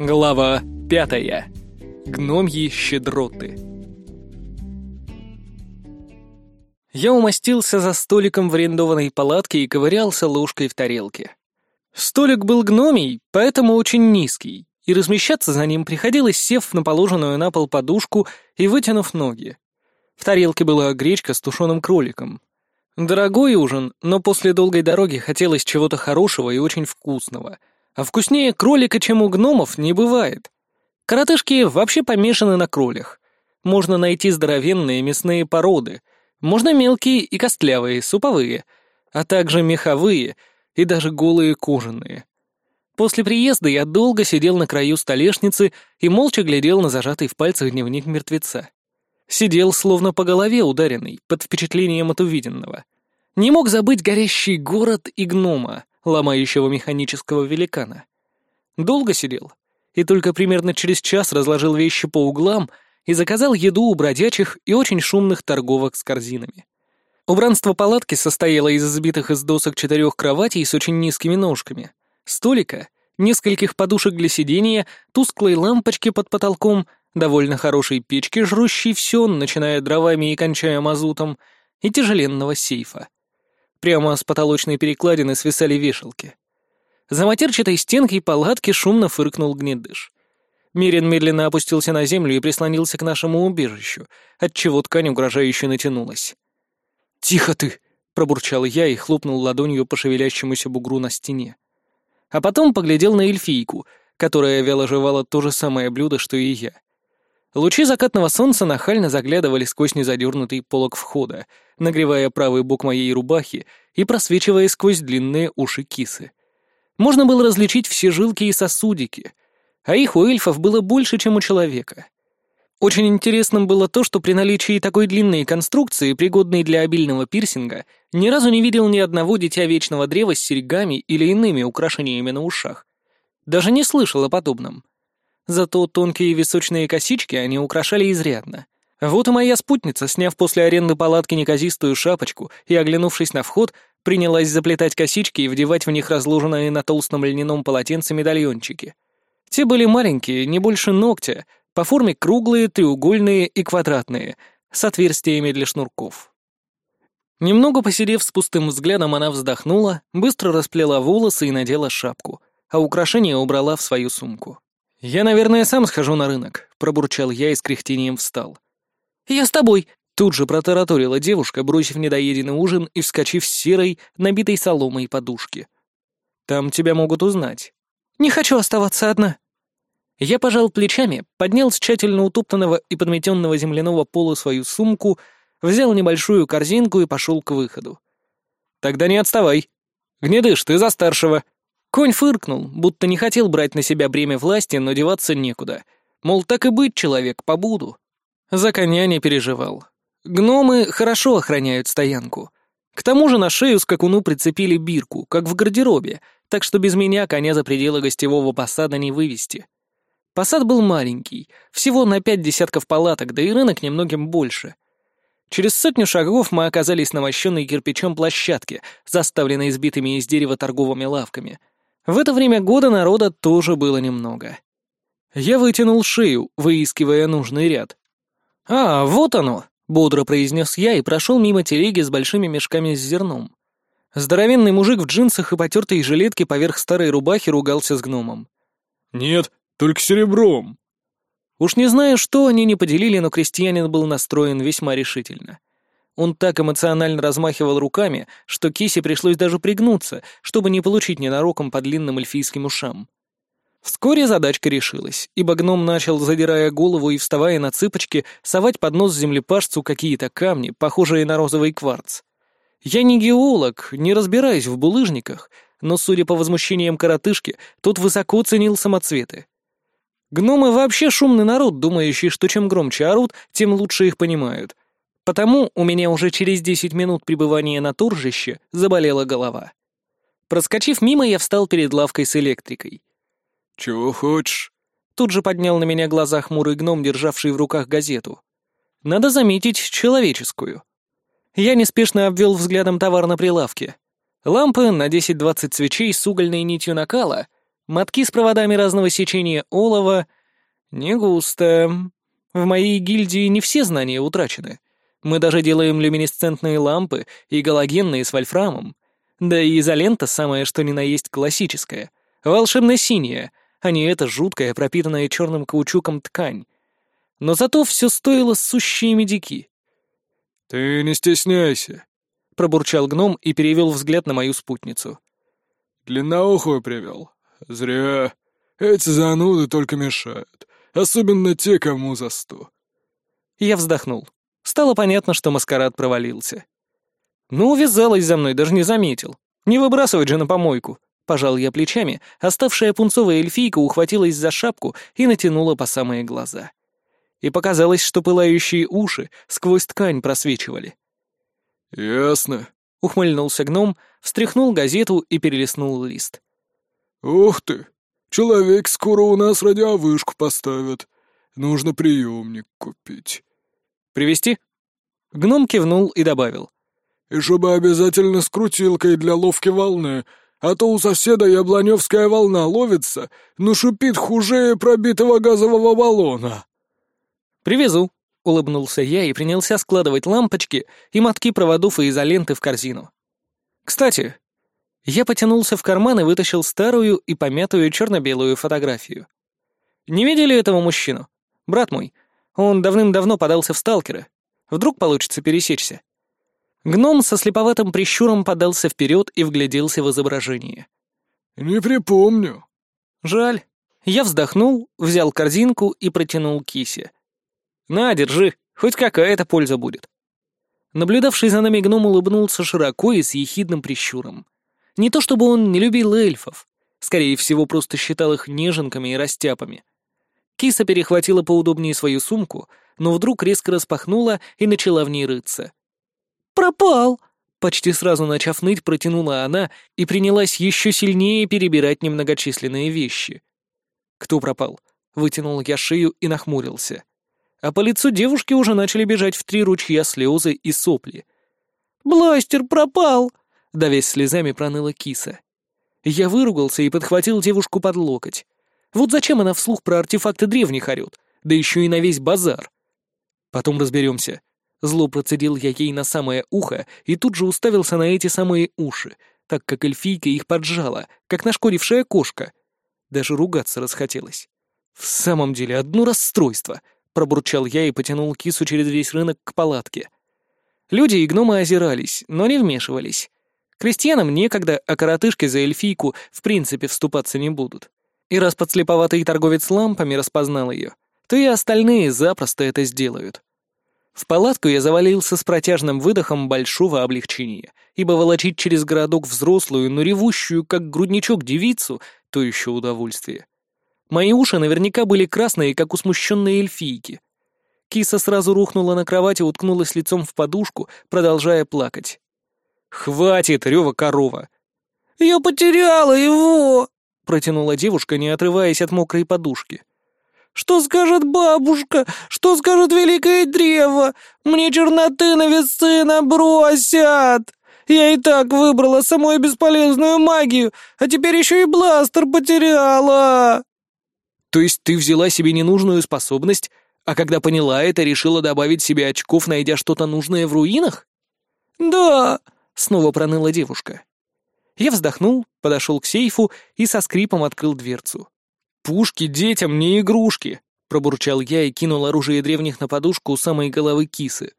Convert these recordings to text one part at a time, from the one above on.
Глава пятая. Гномьи щедроты. Я умостился за столиком в арендованной палатке и ковырялся ложкой в тарелке. Столик был гномий, поэтому очень низкий, и размещаться за ним приходилось, сев на положенную на пол подушку и вытянув ноги. В тарелке была гречка с тушеным кроликом. Дорогой ужин, но после долгой дороги хотелось чего-то хорошего и очень вкусного — а вкуснее кролика, чем у гномов, не бывает. Коротышки вообще помешаны на кролях. Можно найти здоровенные мясные породы. Можно мелкие и костлявые, суповые, а также меховые и даже голые кожаные. После приезда я долго сидел на краю столешницы и молча глядел на зажатый в пальцах дневник мертвеца. Сидел словно по голове ударенный, под впечатлением от увиденного. Не мог забыть горящий город и гнома, ломающего механического великана. Долго сидел, и только примерно через час разложил вещи по углам и заказал еду у бродячих и очень шумных торговок с корзинами. Убранство палатки состояло из избитых из досок четырех кроватей с очень низкими ножками, столика, нескольких подушек для сидения, тусклой лампочки под потолком, довольно хорошей печки, жрущей все, начиная дровами и кончая мазутом, и тяжеленного сейфа. Прямо с потолочной перекладины свисали вешалки. За матерчатой стенкой палатки шумно фыркнул гнедыш. Мирин медленно опустился на землю и прислонился к нашему убежищу, отчего ткань угрожающе натянулась. «Тихо ты!» — пробурчал я и хлопнул ладонью по шевелящемуся бугру на стене. А потом поглядел на эльфийку, которая вяло жевала то же самое блюдо, что и я. Лучи закатного солнца нахально заглядывали сквозь незадернутый полог входа, нагревая правый бок моей рубахи и просвечивая сквозь длинные уши кисы. Можно было различить все жилки и сосудики, а их у эльфов было больше, чем у человека. Очень интересным было то, что при наличии такой длинной конструкции, пригодной для обильного пирсинга, ни разу не видел ни одного дитя вечного древа с серьгами или иными украшениями на ушах. Даже не слышал о подобном. Зато тонкие височные косички они украшали изрядно. Вот и моя спутница, сняв после аренды палатки неказистую шапочку и оглянувшись на вход, принялась заплетать косички и вдевать в них разложенные на толстом льняном полотенце медальончики. Те были маленькие, не больше ногтя, по форме круглые, треугольные и квадратные, с отверстиями для шнурков. Немного посидев с пустым взглядом, она вздохнула, быстро расплела волосы и надела шапку, а украшения убрала в свою сумку. «Я, наверное, сам схожу на рынок», — пробурчал я и с кряхтением встал. «Я с тобой», — тут же протараторила девушка, бросив недоеденный ужин и вскочив с серой, набитой соломой подушки. «Там тебя могут узнать». «Не хочу оставаться одна». Я пожал плечами, поднял с тщательно утоптанного и подметенного земляного пола свою сумку, взял небольшую корзинку и пошел к выходу. «Тогда не отставай. Гнедыш, ты за старшего», Конь фыркнул, будто не хотел брать на себя бремя власти, но деваться некуда. Мол, так и быть, человек, побуду. За коня не переживал. Гномы хорошо охраняют стоянку. К тому же на шею скакуну прицепили бирку, как в гардеробе, так что без меня коня за пределы гостевого посада не вывести. Посад был маленький, всего на пять десятков палаток, да и рынок немногим больше. Через сотню шагов мы оказались на мощенной кирпичом площадке, заставленной избитыми из дерева торговыми лавками — в это время года народа тоже было немного. Я вытянул шею, выискивая нужный ряд. «А, вот оно!» — бодро произнес я и прошел мимо телеги с большими мешками с зерном. Здоровенный мужик в джинсах и потертой жилетке поверх старой рубахи ругался с гномом. «Нет, только серебром». Уж не знаю, что они не поделили, но крестьянин был настроен весьма решительно. Он так эмоционально размахивал руками, что Кисе пришлось даже пригнуться, чтобы не получить ненароком по длинным эльфийским ушам. Вскоре задачка решилась, ибо гном начал, задирая голову и вставая на цыпочки, совать под нос землепашцу какие-то камни, похожие на розовый кварц. Я не геолог, не разбираюсь в булыжниках, но, судя по возмущениям коротышки, тот высоко ценил самоцветы. Гномы вообще шумный народ, думающий, что чем громче орут, тем лучше их понимают, Потому у меня уже через десять минут пребывания на торжище заболела голова. Проскочив мимо, я встал перед лавкой с электрикой. «Чего хочешь?» Тут же поднял на меня глаза хмурый гном, державший в руках газету. Надо заметить, человеческую. Я неспешно обвел взглядом товар на прилавке. Лампы на 10-20 свечей с угольной нитью накала, Мотки с проводами разного сечения олова. Не густо. В моей гильдии не все знания утрачены. Мы даже делаем люминесцентные лампы и галогенные с вольфрамом. Да и изолента самая что ни на есть классическая. Волшебно-синяя, а не эта жуткая, пропитанная черным каучуком ткань. Но зато все стоило сущие медики. «Ты не стесняйся», — пробурчал гном и перевел взгляд на мою спутницу. «Длинноухую привел. Зря. Эти зануды только мешают. Особенно те, кому за сто». Я вздохнул. Стало понятно, что маскарад провалился. Ну, увязалась за мной, даже не заметил. Не выбрасывать же на помойку. Пожал я плечами, оставшая пунцовая эльфийка ухватилась за шапку и натянула по самые глаза. И показалось, что пылающие уши сквозь ткань просвечивали. «Ясно», — ухмыльнулся гном, встряхнул газету и перелистнул лист. «Ух ты! Человек скоро у нас радиовышку поставят. Нужно приемник купить». «Привезти?» Гном кивнул и добавил. «И чтобы обязательно с крутилкой для ловки волны, а то у соседа яблоневская волна ловится, но шипит хуже пробитого газового баллона». «Привезу», — улыбнулся я и принялся складывать лампочки и мотки проводов и изоленты в корзину. «Кстати...» Я потянулся в карман и вытащил старую и помятую черно-белую фотографию. «Не видели этого мужчину? Брат мой, он давным-давно подался в сталкеры. Вдруг получится пересечься?» Гном со слеповатым прищуром подался вперед и вгляделся в изображение. «Не припомню». «Жаль». Я вздохнул, взял корзинку и протянул кисе. «На, держи, хоть какая-то польза будет». Наблюдавший за нами гном улыбнулся широко и с ехидным прищуром. Не то чтобы он не любил эльфов, скорее всего, просто считал их неженками и растяпами. Киса перехватила поудобнее свою сумку, но вдруг резко распахнула и начала в ней рыться. «Пропал!» Почти сразу начав ныть, протянула она и принялась еще сильнее перебирать немногочисленные вещи. «Кто пропал?» — вытянул я шею и нахмурился. А по лицу девушки уже начали бежать в три ручья слезы и сопли. «Бластер пропал!» — давясь слезами проныла киса. Я выругался и подхватил девушку под локоть. Вот зачем она вслух про артефакты древних орёт, да еще и на весь базар? Потом разберемся. Зло процедил я ей на самое ухо и тут же уставился на эти самые уши, так как эльфийка их поджала, как нашкодившая кошка. Даже ругаться расхотелось. «В самом деле, одно расстройство!» — пробурчал я и потянул кису через весь рынок к палатке. Люди и гномы озирались, но не вмешивались. Крестьянам некогда, а коротышки за эльфийку в принципе вступаться не будут. И раз подслеповатый торговец лампами распознал ее, то и остальные запросто это сделают. В палатку я завалился с протяжным выдохом большого облегчения, ибо волочить через городок взрослую, но ревущую, как грудничок, девицу — то еще удовольствие. Мои уши наверняка были красные, как у смущенной эльфийки. Киса сразу рухнула на кровать и уткнулась лицом в подушку, продолжая плакать. «Хватит, рева корова!» «Я потеряла его!» — протянула девушка, не отрываясь от мокрой подушки. Что скажет бабушка? Что скажет великое древо? Мне черноты на весы набросят! Я и так выбрала самую бесполезную магию, а теперь еще и бластер потеряла!» «То есть ты взяла себе ненужную способность, а когда поняла это, решила добавить себе очков, найдя что-то нужное в руинах?» «Да!» — снова проныла девушка. Я вздохнул, подошел к сейфу и со скрипом открыл дверцу. «Пушки детям не игрушки!» — пробурчал я и кинул оружие древних на подушку у самой головы кисы.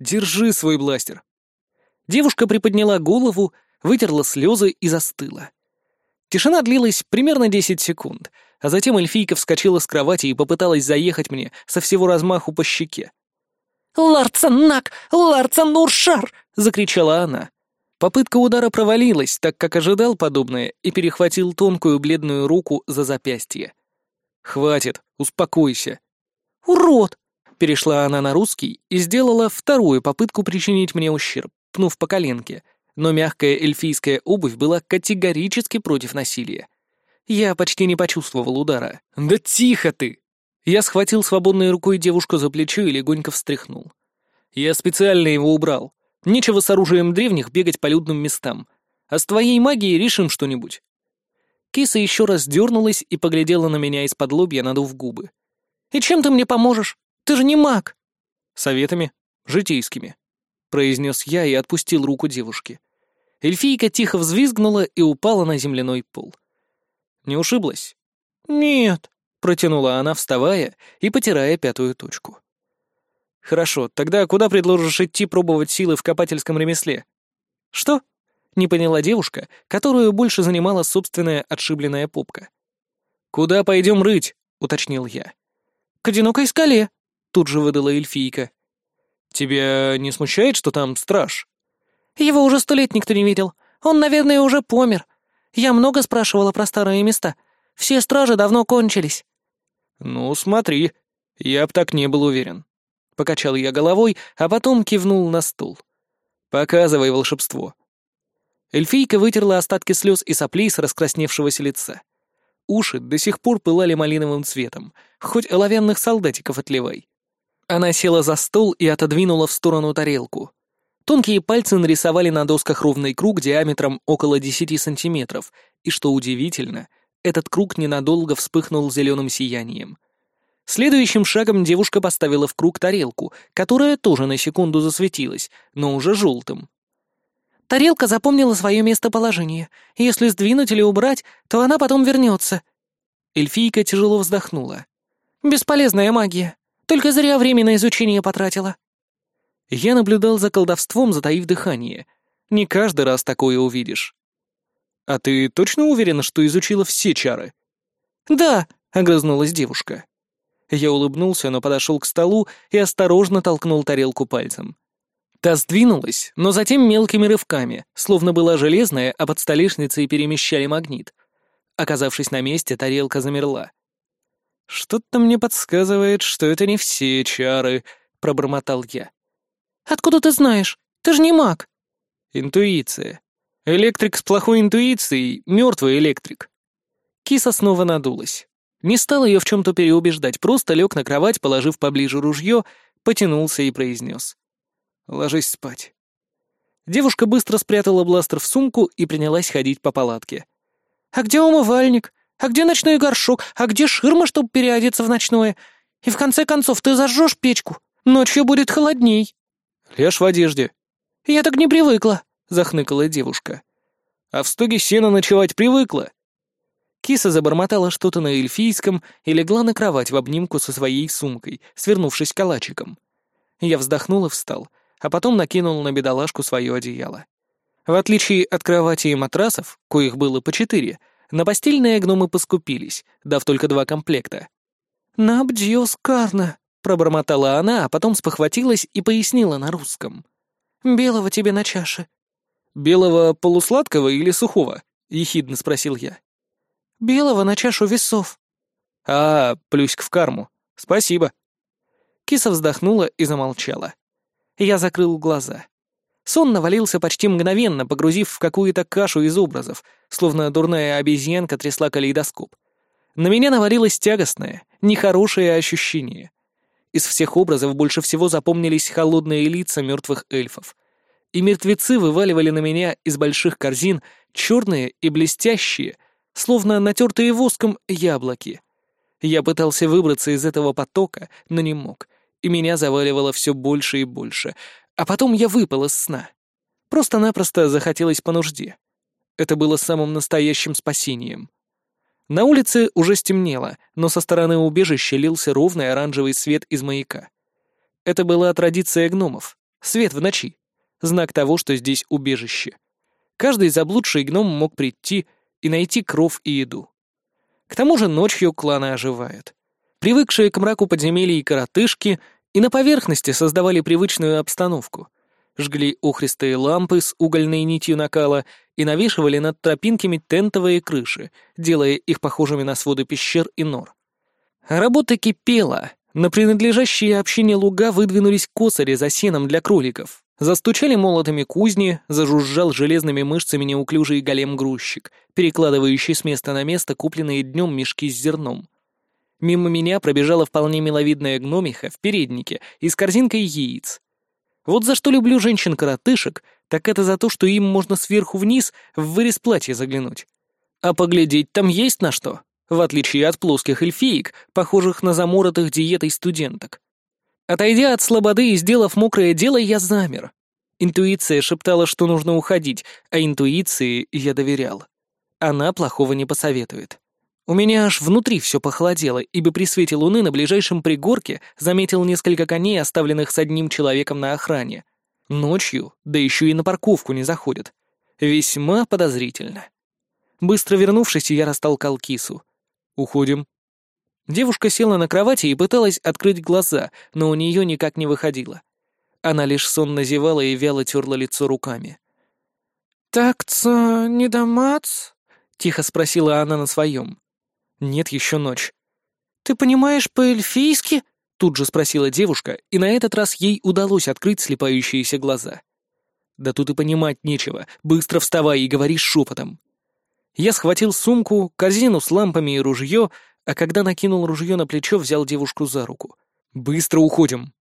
«Держи свой бластер!» Девушка приподняла голову, вытерла слезы и застыла. Тишина длилась примерно десять секунд, а затем эльфийка вскочила с кровати и попыталась заехать мне со всего размаху по щеке. «Ларцанак! Ларцануршар!» — закричала она. Попытка удара провалилась, так как ожидал подобное, и перехватил тонкую бледную руку за запястье. «Хватит, успокойся». «Урод!» — перешла она на русский и сделала вторую попытку причинить мне ущерб, пнув по коленке, но мягкая эльфийская обувь была категорически против насилия. Я почти не почувствовал удара. «Да тихо ты!» Я схватил свободной рукой девушку за плечо и легонько встряхнул. Я специально его убрал, Нечего с оружием древних бегать по людным местам. А с твоей магией решим что-нибудь». Киса еще раз дернулась и поглядела на меня из-под лобья, надув губы. «И чем ты мне поможешь? Ты же не маг!» «Советами. Житейскими», — произнес я и отпустил руку девушки. Эльфийка тихо взвизгнула и упала на земляной пол. «Не ушиблась?» «Нет», — протянула она, вставая и потирая пятую точку. «Хорошо, тогда куда предложишь идти пробовать силы в копательском ремесле?» «Что?» — не поняла девушка, которую больше занимала собственная отшибленная попка. «Куда пойдем рыть?» — уточнил я. «К одинокой скале», — тут же выдала эльфийка. «Тебя не смущает, что там страж?» «Его уже сто лет никто не видел. Он, наверное, уже помер. Я много спрашивала про старые места. Все стражи давно кончились». «Ну, смотри, я б так не был уверен». Покачал я головой, а потом кивнул на стул. «Показывай волшебство». Эльфийка вытерла остатки слез и соплей с раскрасневшегося лица. Уши до сих пор пылали малиновым цветом, хоть оловянных солдатиков отливай. Она села за стол и отодвинула в сторону тарелку. Тонкие пальцы нарисовали на досках ровный круг диаметром около 10 сантиметров, и, что удивительно, этот круг ненадолго вспыхнул зеленым сиянием. Следующим шагом девушка поставила в круг тарелку, которая тоже на секунду засветилась, но уже желтым. Тарелка запомнила свое местоположение. Если сдвинуть или убрать, то она потом вернется. Эльфийка тяжело вздохнула. Бесполезная магия. Только зря время на изучение потратила. Я наблюдал за колдовством, затаив дыхание. Не каждый раз такое увидишь. А ты точно уверена, что изучила все чары? Да, огрызнулась девушка. Я улыбнулся, но подошел к столу и осторожно толкнул тарелку пальцем. Та сдвинулась, но затем мелкими рывками, словно была железная, а под столешницей перемещали магнит. Оказавшись на месте, тарелка замерла. «Что-то мне подсказывает, что это не все чары», — пробормотал я. «Откуда ты знаешь? Ты же не маг». «Интуиция. Электрик с плохой интуицией — мертвый электрик». Киса снова надулась. Не стал ее в чем-то переубеждать, просто лег на кровать, положив поближе ружье, потянулся и произнес. Ложись спать». Девушка быстро спрятала бластер в сумку и принялась ходить по палатке. «А где умывальник? А где ночной горшок? А где ширма, чтобы переодеться в ночное? И в конце концов ты зажжешь печку. Ночью будет холодней». «Лежь в одежде». «Я так не привыкла», — захныкала девушка. «А в стоге сена ночевать привыкла». Киса забормотала что-то на эльфийском и легла на кровать в обнимку со своей сумкой, свернувшись калачиком. Я вздохнул и встал, а потом накинул на бедолашку свое одеяло. В отличие от кровати и матрасов, коих было по четыре, на постельные гномы поскупились, дав только два комплекта. «Набдьёс карна», — пробормотала она, а потом спохватилась и пояснила на русском. «Белого тебе на чаше». «Белого полусладкого или сухого?» — ехидно спросил я. «Белого на чашу весов». «А, плюсик в карму. Спасибо». Киса вздохнула и замолчала. Я закрыл глаза. Сон навалился почти мгновенно, погрузив в какую-то кашу из образов, словно дурная обезьянка трясла калейдоскоп. На меня навалилось тягостное, нехорошее ощущение. Из всех образов больше всего запомнились холодные лица мертвых эльфов. И мертвецы вываливали на меня из больших корзин черные и блестящие, словно натертые воском яблоки. Я пытался выбраться из этого потока, но не мог — и меня заваливало все больше и больше. А потом я выпал из сна. Просто-напросто захотелось по нужде. Это было самым настоящим спасением. На улице уже стемнело, но со стороны убежища лился ровный оранжевый свет из маяка. Это была традиция гномов. Свет в ночи. Знак того, что здесь убежище. Каждый заблудший гном мог прийти и найти кров и еду. К тому же ночью кланы оживают. Привыкшие к мраку подземелий коротышки и на поверхности создавали привычную обстановку. Жгли охристые лампы с угольной нитью накала и навешивали над тропинками тентовые крыши, делая их похожими на своды пещер и нор. Работа кипела. На принадлежащие общине луга выдвинулись косари за сеном для кроликов. Застучали молотами кузни, зажужжал железными мышцами неуклюжий голем-грузчик, перекладывающий с места на место купленные днем мешки с зерном. Мимо меня пробежала вполне миловидная гномиха в переднике и с корзинкой яиц. Вот за что люблю женщин-коротышек, так это за то, что им можно сверху вниз в вырез платья заглянуть. А поглядеть там есть на что, в отличие от плоских эльфиек, похожих на заморотых диетой студенток. Отойдя от слободы и сделав мокрое дело, я замер. Интуиция шептала, что нужно уходить, а интуиции я доверял. Она плохого не посоветует. У меня аж внутри все похолодело, ибо при свете луны на ближайшем пригорке заметил несколько коней, оставленных с одним человеком на охране. Ночью, да еще и на парковку не заходят. Весьма подозрительно. Быстро вернувшись, я растолкал кису. «Уходим». Девушка села на кровати и пыталась открыть глаза, но у нее никак не выходило. Она лишь сонно зевала и вяло терла лицо руками. «Так-то не домац?» — тихо спросила она на своем. «Нет, еще ночь». «Ты понимаешь по-эльфийски?» — тут же спросила девушка, и на этот раз ей удалось открыть слепающиеся глаза. «Да тут и понимать нечего. Быстро вставай и говори шепотом». Я схватил сумку, корзину с лампами и ружье, а когда накинул ружье на плечо, взял девушку за руку. «Быстро уходим!»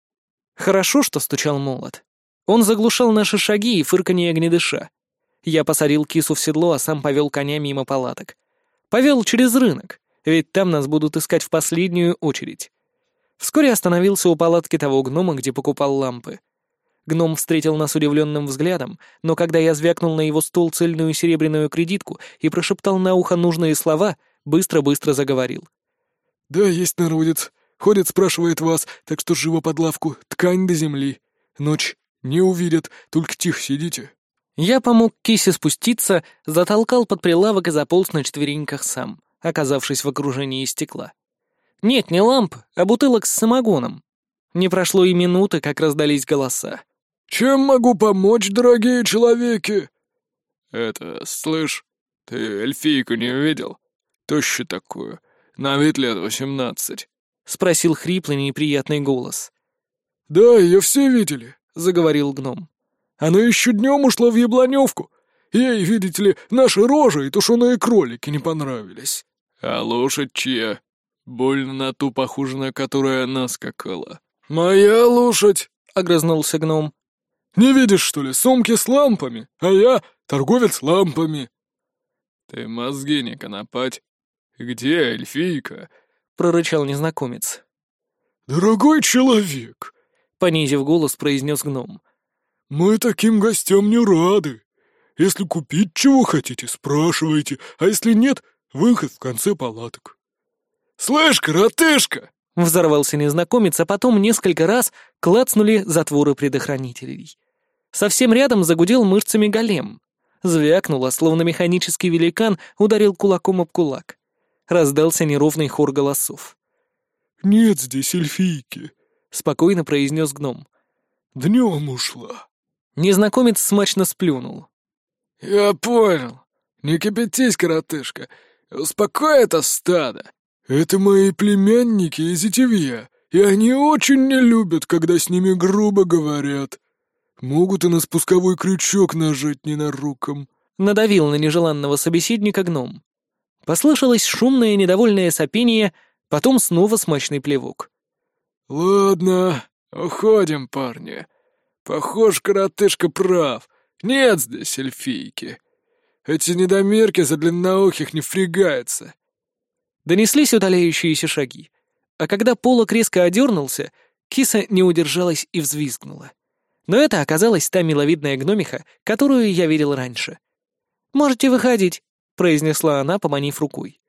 Хорошо, что стучал молот. Он заглушал наши шаги и фырканье огнедыша. Я посадил кису в седло, а сам повел коня мимо палаток. Повел через рынок, ведь там нас будут искать в последнюю очередь. Вскоре остановился у палатки того гнома, где покупал лампы. Гном встретил нас удивленным взглядом, но когда я звякнул на его стол цельную серебряную кредитку и прошептал на ухо нужные слова, быстро-быстро заговорил. «Да, есть народец. Ходит, спрашивает вас, так что живо под лавку, ткань до земли. Ночь не увидят, только тихо сидите». Я помог Кисе спуститься, затолкал под прилавок и заполз на четвереньках сам, оказавшись в окружении стекла. Нет, не ламп, а бутылок с самогоном. Не прошло и минуты, как раздались голоса. «Чем могу помочь, дорогие человеки?» «Это, слышь, ты эльфийку не увидел? Тощу такую, на вид лет восемнадцать. — спросил хриплый неприятный голос. «Да, ее все видели», — заговорил гном. «Она еще днем ушла в яблоневку. Ей, видите ли, наши рожи и тушеные кролики не понравились». «А лошадь чья? Больно на ту похожа, на которую она скакала». «Моя лошадь», — огрызнулся гном. «Не видишь, что ли, сумки с лампами, а я торговец лампами». «Ты мозги не конопать. Где эльфийка?» прорычал незнакомец. «Дорогой человек!» — понизив голос, произнес гном. «Мы таким гостям не рады. Если купить чего хотите, спрашивайте, а если нет, выход в конце палаток». «Слышь, коротышка!» — взорвался незнакомец, а потом несколько раз клацнули затворы предохранителей. Совсем рядом загудел мышцами голем. Звякнуло, словно механический великан ударил кулаком об кулак раздался неровный хор голосов. «Нет здесь эльфийки», — спокойно произнес гном. «Днем ушла». Незнакомец смачно сплюнул. «Я понял. Не кипятись, коротышка. Успокой это стадо. Это мои племянники и зятевья, и они очень не любят, когда с ними грубо говорят. Могут и на спусковой крючок нажать ненаруком». Надавил на нежеланного собеседника гном. Послышалось шумное недовольное сопение, потом снова смачный плевок. «Ладно, уходим, парни. Похож, коротышка прав. Нет здесь эльфийки. Эти недомерки за длинноухих не фригаются». Донеслись удаляющиеся шаги. А когда полок резко одернулся, киса не удержалась и взвизгнула. Но это оказалась та миловидная гномиха, которую я видел раньше. «Можете выходить», произнесла она, поманив рукой.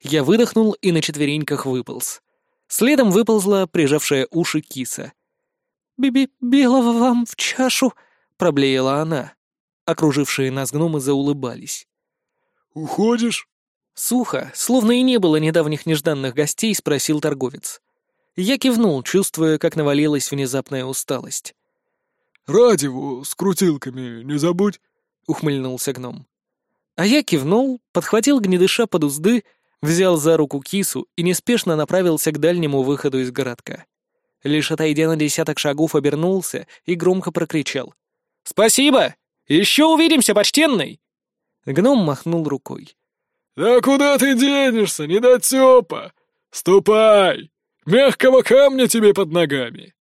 Я выдохнул и на четвереньках выполз. Следом выползла прижавшая уши киса. «Биби, белого вам в чашу!» — проблеяла она. Окружившие нас гномы заулыбались. «Уходишь?» Сухо, словно и не было недавних нежданных гостей, спросил торговец. Я кивнул, чувствуя, как навалилась внезапная усталость. «Радиву с крутилками не забудь», — ухмыльнулся гном. А я кивнул, подхватил гнедыша под узды, взял за руку кису и неспешно направился к дальнему выходу из городка. Лишь отойдя на десяток шагов, обернулся и громко прокричал. «Спасибо! Еще увидимся, почтенный!» Гном махнул рукой. «Да куда ты денешься, недотёпа? Ступай! Мягкого камня тебе под ногами!»